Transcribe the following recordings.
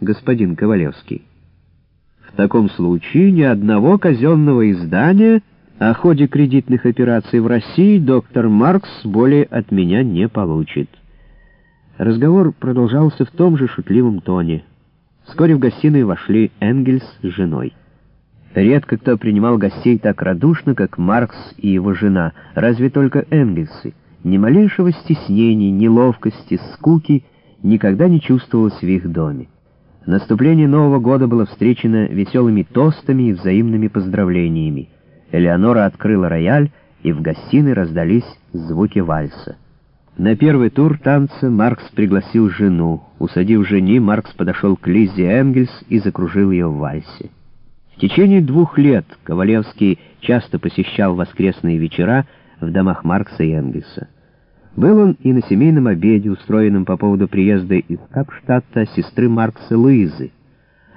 господин Ковалевский. В таком случае ни одного казенного издания о ходе кредитных операций в России доктор Маркс более от меня не получит. Разговор продолжался в том же шутливом тоне. Вскоре в гостиную вошли Энгельс с женой. Редко кто принимал гостей так радушно, как Маркс и его жена, разве только Энгельсы. Ни малейшего стеснения, неловкости, скуки никогда не чувствовалось в их доме. Наступление Нового года было встречено веселыми тостами и взаимными поздравлениями. Элеонора открыла рояль, и в гостиной раздались звуки вальса. На первый тур танца Маркс пригласил жену. Усадив жени, Маркс подошел к Лиззе Энгельс и закружил ее в вальсе. В течение двух лет Ковалевский часто посещал воскресные вечера в домах Маркса и Энгельса. Был он и на семейном обеде, устроенном по поводу приезда из Капштадта сестры Маркса Луизы.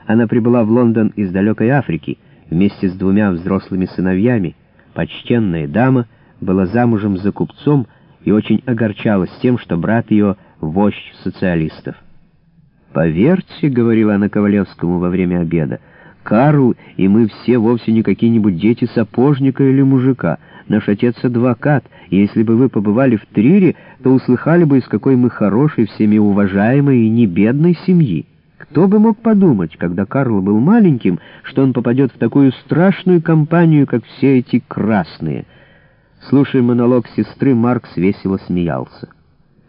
Она прибыла в Лондон из далекой Африки — вместе с двумя взрослыми сыновьями, почтенная дама была замужем за купцом и очень огорчалась тем, что брат ее — вождь социалистов. «Поверьте», — говорила она Ковалевскому во время обеда, — «Карл и мы все вовсе не какие-нибудь дети сапожника или мужика. Наш отец — адвокат, и если бы вы побывали в Трире, то услыхали бы, из какой мы хорошей, всеми уважаемой и не бедной семьи». Кто бы мог подумать, когда Карл был маленьким, что он попадет в такую страшную компанию, как все эти красные? Слушая монолог сестры, Маркс весело смеялся.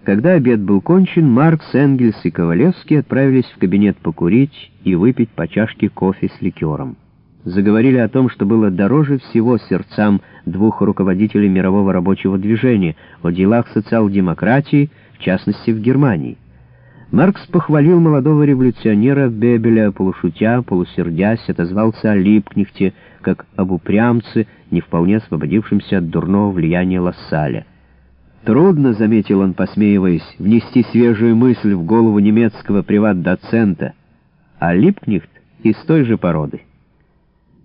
Когда обед был кончен, Маркс, Энгельс и Ковалевский отправились в кабинет покурить и выпить по чашке кофе с ликером. Заговорили о том, что было дороже всего сердцам двух руководителей мирового рабочего движения, о делах социал-демократии, в частности в Германии. Маркс похвалил молодого революционера Бебеля, полушутя, полусердясь, отозвался о Липкнехте, как об упрямце, не вполне освободившемся от дурного влияния Лассаля. Трудно, заметил он, посмеиваясь, внести свежую мысль в голову немецкого приват-доцента, а Липкнехт из той же породы.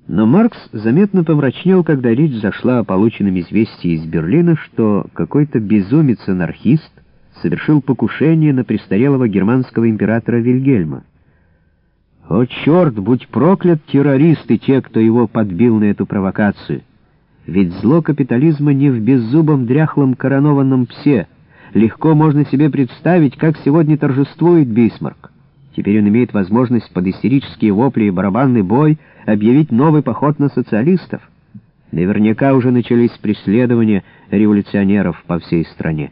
Но Маркс заметно помрачнел, когда речь зашла о полученном известии из Берлина, что какой-то безумец-анархист совершил покушение на престарелого германского императора Вильгельма. О, черт, будь проклят террористы, те, кто его подбил на эту провокацию! Ведь зло капитализма не в беззубом дряхлом коронованном псе. Легко можно себе представить, как сегодня торжествует Бисмарк. Теперь он имеет возможность под истерические вопли и барабанный бой объявить новый поход на социалистов. Наверняка уже начались преследования революционеров по всей стране.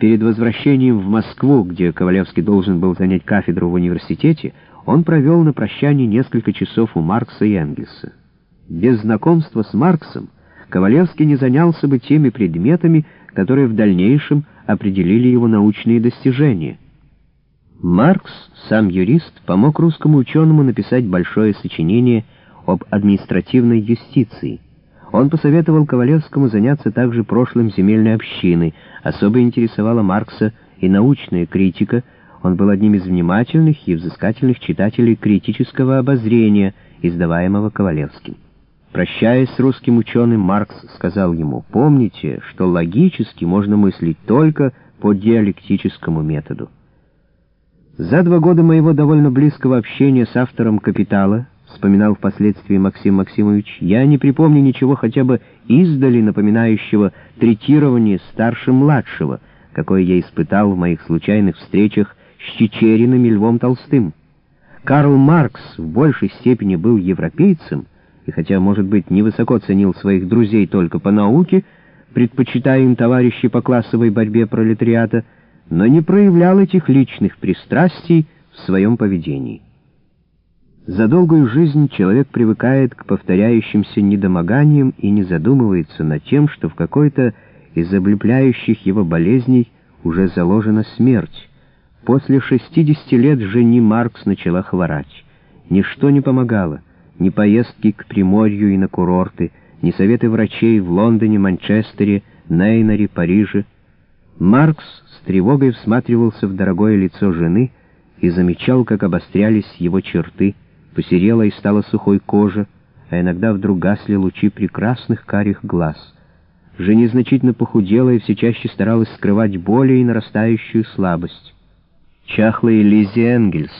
Перед возвращением в Москву, где Ковалевский должен был занять кафедру в университете, он провел на прощание несколько часов у Маркса и Энгельса. Без знакомства с Марксом Ковалевский не занялся бы теми предметами, которые в дальнейшем определили его научные достижения. Маркс, сам юрист, помог русскому ученому написать большое сочинение об административной юстиции. Он посоветовал Ковалевскому заняться также прошлым земельной общины. Особо интересовала Маркса и научная критика. Он был одним из внимательных и взыскательных читателей критического обозрения, издаваемого Ковалевским. Прощаясь с русским ученым, Маркс сказал ему, «Помните, что логически можно мыслить только по диалектическому методу». За два года моего довольно близкого общения с автором «Капитала» вспоминал впоследствии Максим Максимович, я не припомню ничего хотя бы издали напоминающего третирование старше-младшего, какое я испытал в моих случайных встречах с Чечериным и Львом Толстым. Карл Маркс в большей степени был европейцем, и хотя, может быть, невысоко ценил своих друзей только по науке, предпочитая им товарищей по классовой борьбе пролетариата, но не проявлял этих личных пристрастий в своем поведении. За долгую жизнь человек привыкает к повторяющимся недомоганиям и не задумывается над тем, что в какой-то из облепляющих его болезней уже заложена смерть. После 60 лет жени Маркс начала хворать. Ничто не помогало, ни поездки к Приморью и на курорты, ни советы врачей в Лондоне, Манчестере, Нейноре, Париже. Маркс с тревогой всматривался в дорогое лицо жены и замечал, как обострялись его черты, посерела и стала сухой кожа, а иногда вдруг гасли лучи прекрасных карих глаз. Женя значительно похудела и все чаще старалась скрывать боль и нарастающую слабость. чахлой Лизи Энгельс.